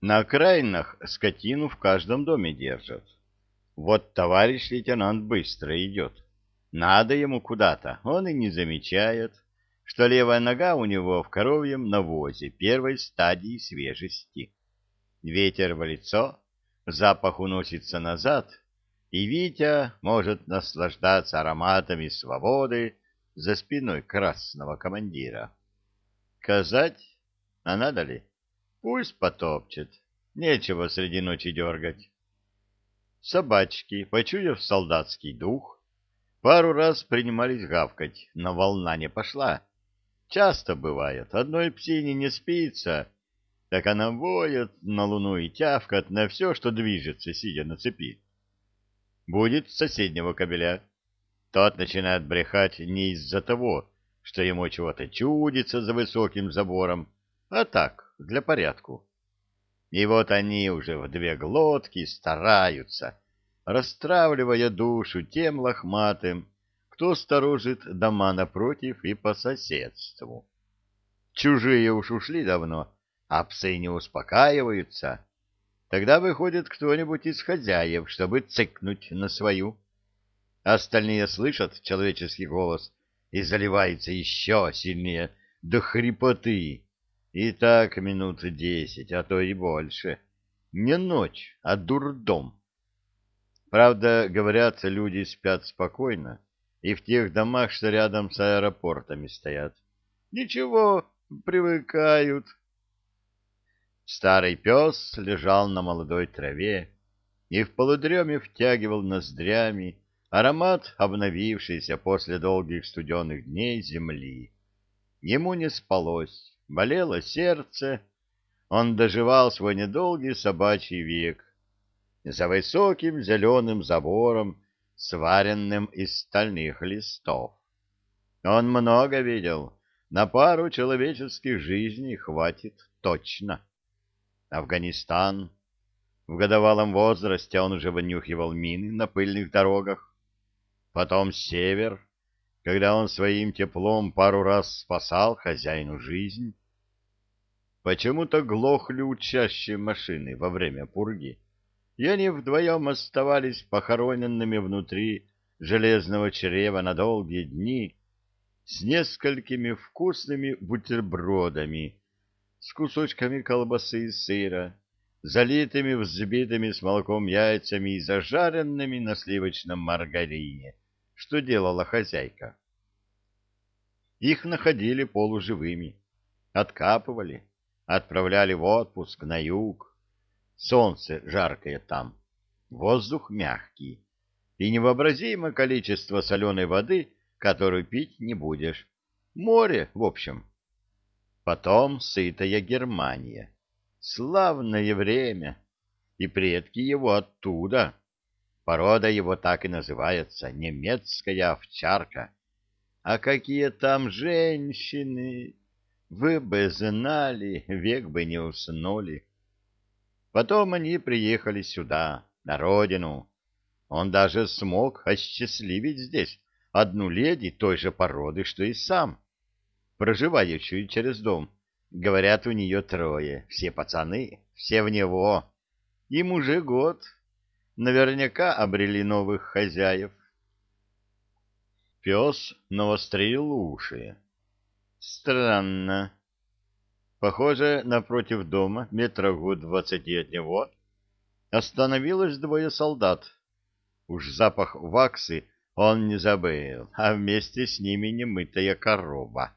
На окраинах скотину в каждом доме держат. Вот товарищ лейтенант быстро идет. Надо ему куда-то, он и не замечает, что левая нога у него в коровьем навозе первой стадии свежести. Ветер в лицо, запах уносится назад, и Витя может наслаждаться ароматами свободы за спиной красного командира. Казать? А надо ли? Пусть потопчет. Нечего среди ночи дергать. Собачки, почуяв солдатский дух, пару раз принимались гавкать, но волна не пошла. Часто бывает, одной псине не спится, так она воет на луну и тявкает на все, что движется, сидя на цепи. Будет соседнего кабеля. Тот начинает брехать не из-за того, что ему чего-то чудится за высоким забором, а так, для порядку. И вот они уже в две глотки стараются, расстравливая душу тем лохматым, кто сторожит дома напротив и по соседству. Чужие уж ушли давно, а псы не успокаиваются. Тогда выходит кто-нибудь из хозяев, чтобы цыкнуть на свою. Остальные слышат человеческий голос и заливаются еще сильнее до хрипоты. И так минут десять, а то и больше. Не ночь, а дурдом. Правда, говорят, люди спят спокойно, и в тех домах, что рядом с аэропортами стоят. Ничего, привыкают. Старый пес лежал на молодой траве и в полудреме втягивал ноздрями аромат обновившейся после долгих студенных дней земли. Ему не спалось, болело сердце, он доживал свой недолгий собачий век. За высоким зеленым забором сваренным из стальных листов. Он много видел, на пару человеческих жизней хватит точно. Афганистан. В годовалом возрасте он уже вынюхивал мины на пыльных дорогах. Потом север, когда он своим теплом пару раз спасал хозяину жизнь. Почему-то глохли учащие машины во время пурги и они вдвоем оставались похороненными внутри железного чрева на долгие дни с несколькими вкусными бутербродами, с кусочками колбасы и сыра, залитыми взбитыми с молоком яйцами и зажаренными на сливочном маргарине, что делала хозяйка. Их находили полуживыми, откапывали, отправляли в отпуск на юг, Солнце жаркое там, воздух мягкий и невообразимое количество соленой воды, которую пить не будешь. Море, в общем. Потом сытая Германия. Славное время. И предки его оттуда. Порода его так и называется — немецкая овчарка. А какие там женщины! Вы бы знали, век бы не уснули. Потом они приехали сюда, на родину. Он даже смог осчастливить здесь одну леди той же породы, что и сам, проживающую через дом. Говорят, у нее трое, все пацаны, все в него. Им уже год. Наверняка обрели новых хозяев. Пес навострил уши. Странно. Похоже, напротив дома, метров двадцати от него, остановилось двое солдат. Уж запах ваксы он не забыл, а вместе с ними немытая корова.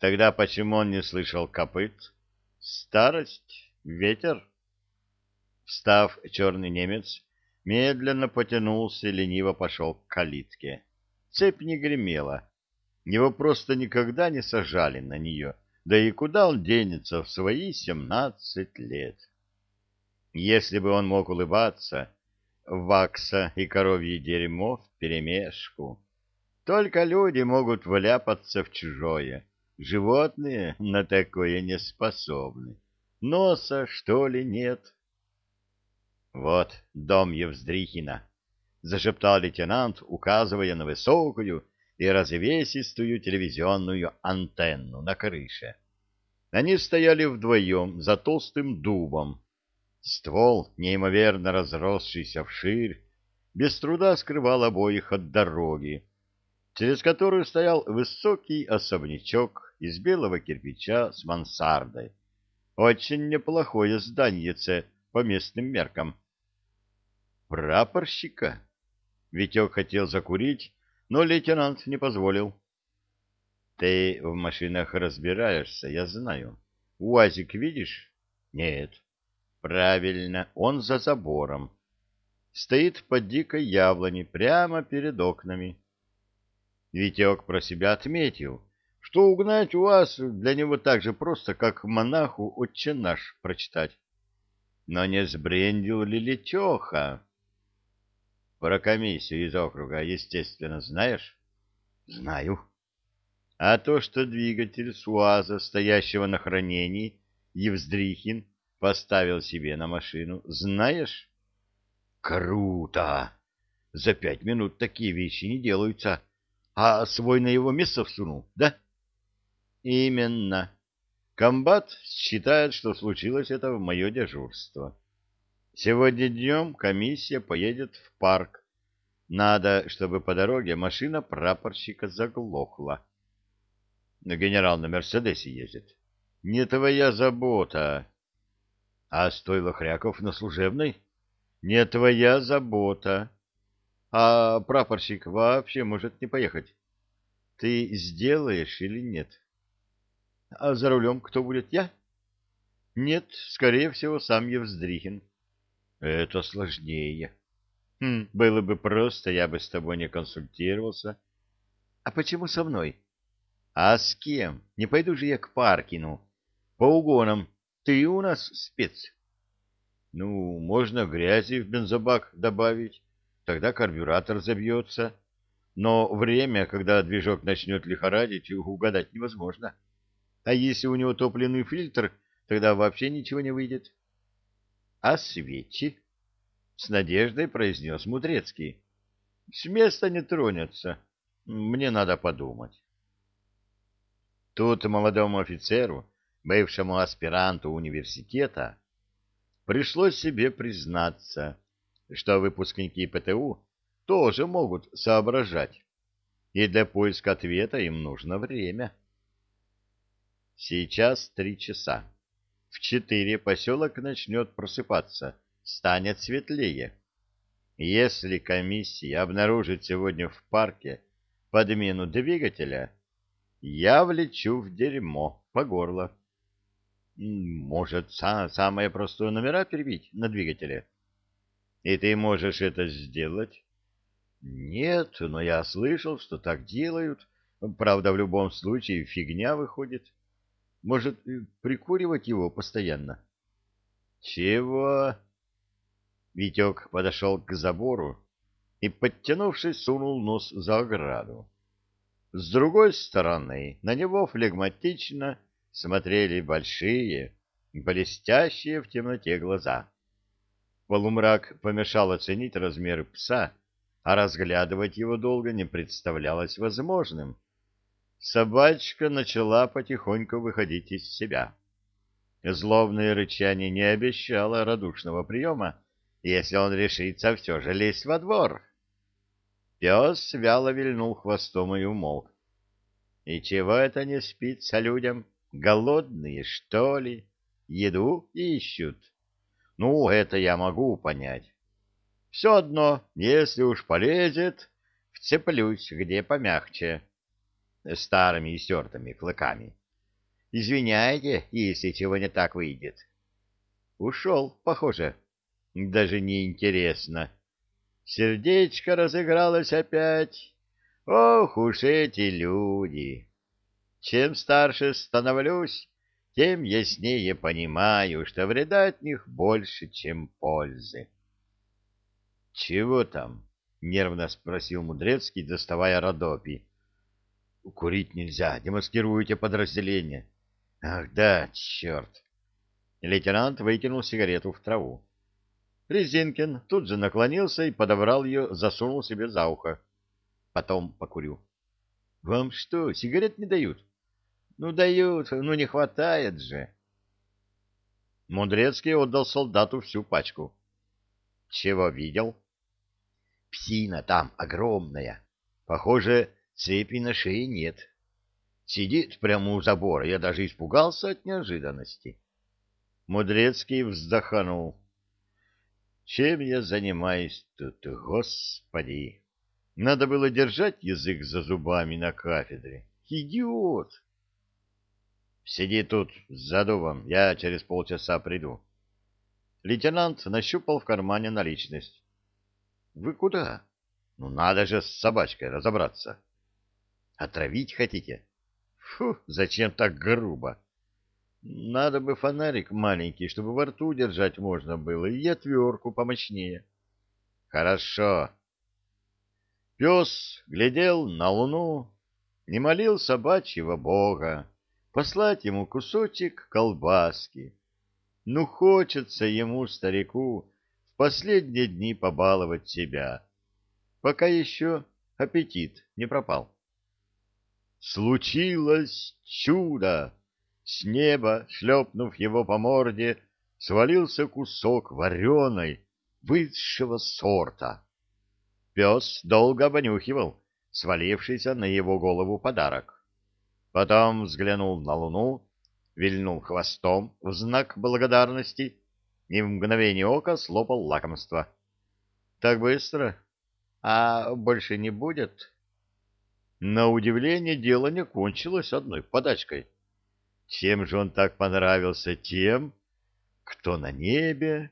Тогда почему он не слышал копыт? Старость? Ветер? Встав, черный немец медленно потянулся и лениво пошел к калитке. Цепь не гремела. Его просто никогда не сажали на нее — да и куда он денется в свои семнадцать лет? Если бы он мог улыбаться, вакса и коровье дерьмо вперемешку. Только люди могут вляпаться в чужое. Животные на такое не способны. Носа, что ли, нет? — Вот дом Евздрихина, — зашептал лейтенант, указывая на высокую, и развесистую телевизионную антенну на крыше. Они стояли вдвоем за толстым дубом. Ствол, неимоверно разросшийся вширь, без труда скрывал обоих от дороги, через которую стоял высокий особнячок из белого кирпича с мансардой. Очень неплохое зданиеце по местным меркам. Прапорщика? Витек хотел закурить, но лейтенант не позволил. Ты в машинах разбираешься, я знаю. УАЗик видишь? Нет. Правильно, он за забором. Стоит под дикой яблони прямо перед окнами. Витек про себя отметил, что угнать УАЗ для него так же просто, как монаху «Отче наш» прочитать. Но не сбрендил ли Летеха? Про комиссию из округа, естественно, знаешь? Знаю. А то, что двигатель с УАЗа, стоящего на хранении, Евздрихин поставил себе на машину, знаешь? Круто! За пять минут такие вещи не делаются. А свой на его место всунул, да? Именно. Комбат считает, что случилось это в мое дежурство. Сегодня днем комиссия поедет в парк. Надо, чтобы по дороге машина прапорщика заглохла. Но генерал на Мерседесе ездит. Не твоя забота. А стойло Хряков на служебной? Не твоя забота. А прапорщик вообще может не поехать. Ты сделаешь или нет? А за рулем кто будет, я? Нет, скорее всего, сам Евздрихин. Это сложнее. Хм, было бы просто, я бы с тобой не консультировался. А почему со мной? А с кем? Не пойду же я к Паркину. По угонам. Ты у нас спец. Ну, можно грязи в бензобак добавить. Тогда карбюратор забьется. Но время, когда движок начнет лихорадить, угадать невозможно. А если у него топливный фильтр, тогда вообще ничего не выйдет. А свечи? С надеждой произнес Мудрецкий. С места не тронется. Мне надо подумать. Тут молодому офицеру, бывшему аспиранту университета, пришлось себе признаться, что выпускники ПТУ тоже могут соображать, и для поиска ответа им нужно время. Сейчас три часа. В четыре поселок начнет просыпаться, станет светлее. Если комиссия обнаружит сегодня в парке подмену двигателя, я влечу в дерьмо по горло. Может, са самое простое номера перебить на двигателе? И ты можешь это сделать? Нет, но я слышал, что так делают. Правда, в любом случае фигня выходит. Может, прикуривать его постоянно? Чего? Витек подошел к забору и, подтянувшись, сунул нос за ограду. С другой стороны, на него флегматично смотрели большие, блестящие в темноте глаза. Полумрак помешал оценить размеры пса, а разглядывать его долго не представлялось возможным. Собачка начала потихоньку выходить из себя. Злобное рычание не обещало радушного приема, если он решится все же лезть во двор. Пес вяло вильнул хвостом и умолк. И чего это не спится людям? Голодные, что ли? Еду ищут. Ну, это я могу понять. Все одно, если уж полезет, вцеплюсь где помягче, старыми и стертыми клыками. Извиняйте, если чего не так выйдет. Ушел, похоже. Даже не интересно. Сердечко разыгралось опять. Ох уж эти люди! Чем старше становлюсь, тем яснее понимаю, что вреда от них больше, чем пользы. — Чего там? — нервно спросил Мудрецкий, доставая Родопи. — Курить нельзя, демаскируете подразделение. — Ах да, черт! Лейтенант выкинул сигарету в траву. Резинкин тут же наклонился и подобрал ее, засунул себе за ухо. Потом покурю. — Вам что, сигарет не дают? — Ну, дают, ну не хватает же. Мудрецкий отдал солдату всю пачку. Чего видел? Псина там огромная. Похоже, цепи на шее нет. Сидит прямо у забора. Я даже испугался от неожиданности. Мудрецкий вздохнул. Чем я занимаюсь тут, господи? Надо было держать язык за зубами на кафедре. Идиот! Сиди тут с задувом, я через полчаса приду. Лейтенант нащупал в кармане наличность. — Вы куда? — Ну, надо же с собачкой разобраться. — Отравить хотите? — Фу, зачем так грубо? Надо бы фонарик маленький, чтобы во рту держать можно было, и отвертку помощнее. — Хорошо. Пес глядел на луну, не молил собачьего бога, послать ему кусочек колбаски. Ну, хочется ему, старику, в последние дни побаловать себя, пока еще аппетит не пропал. Случилось чудо! С неба, шлепнув его по морде, свалился кусок вареной, высшего сорта. Пес долго обонюхивал свалившийся на его голову подарок. Потом взглянул на луну, вильнул хвостом в знак благодарности и в мгновение ока слопал лакомство. Так быстро? А больше не будет? На удивление дело не кончилось одной подачкой. Чем же он так понравился тем, кто на небе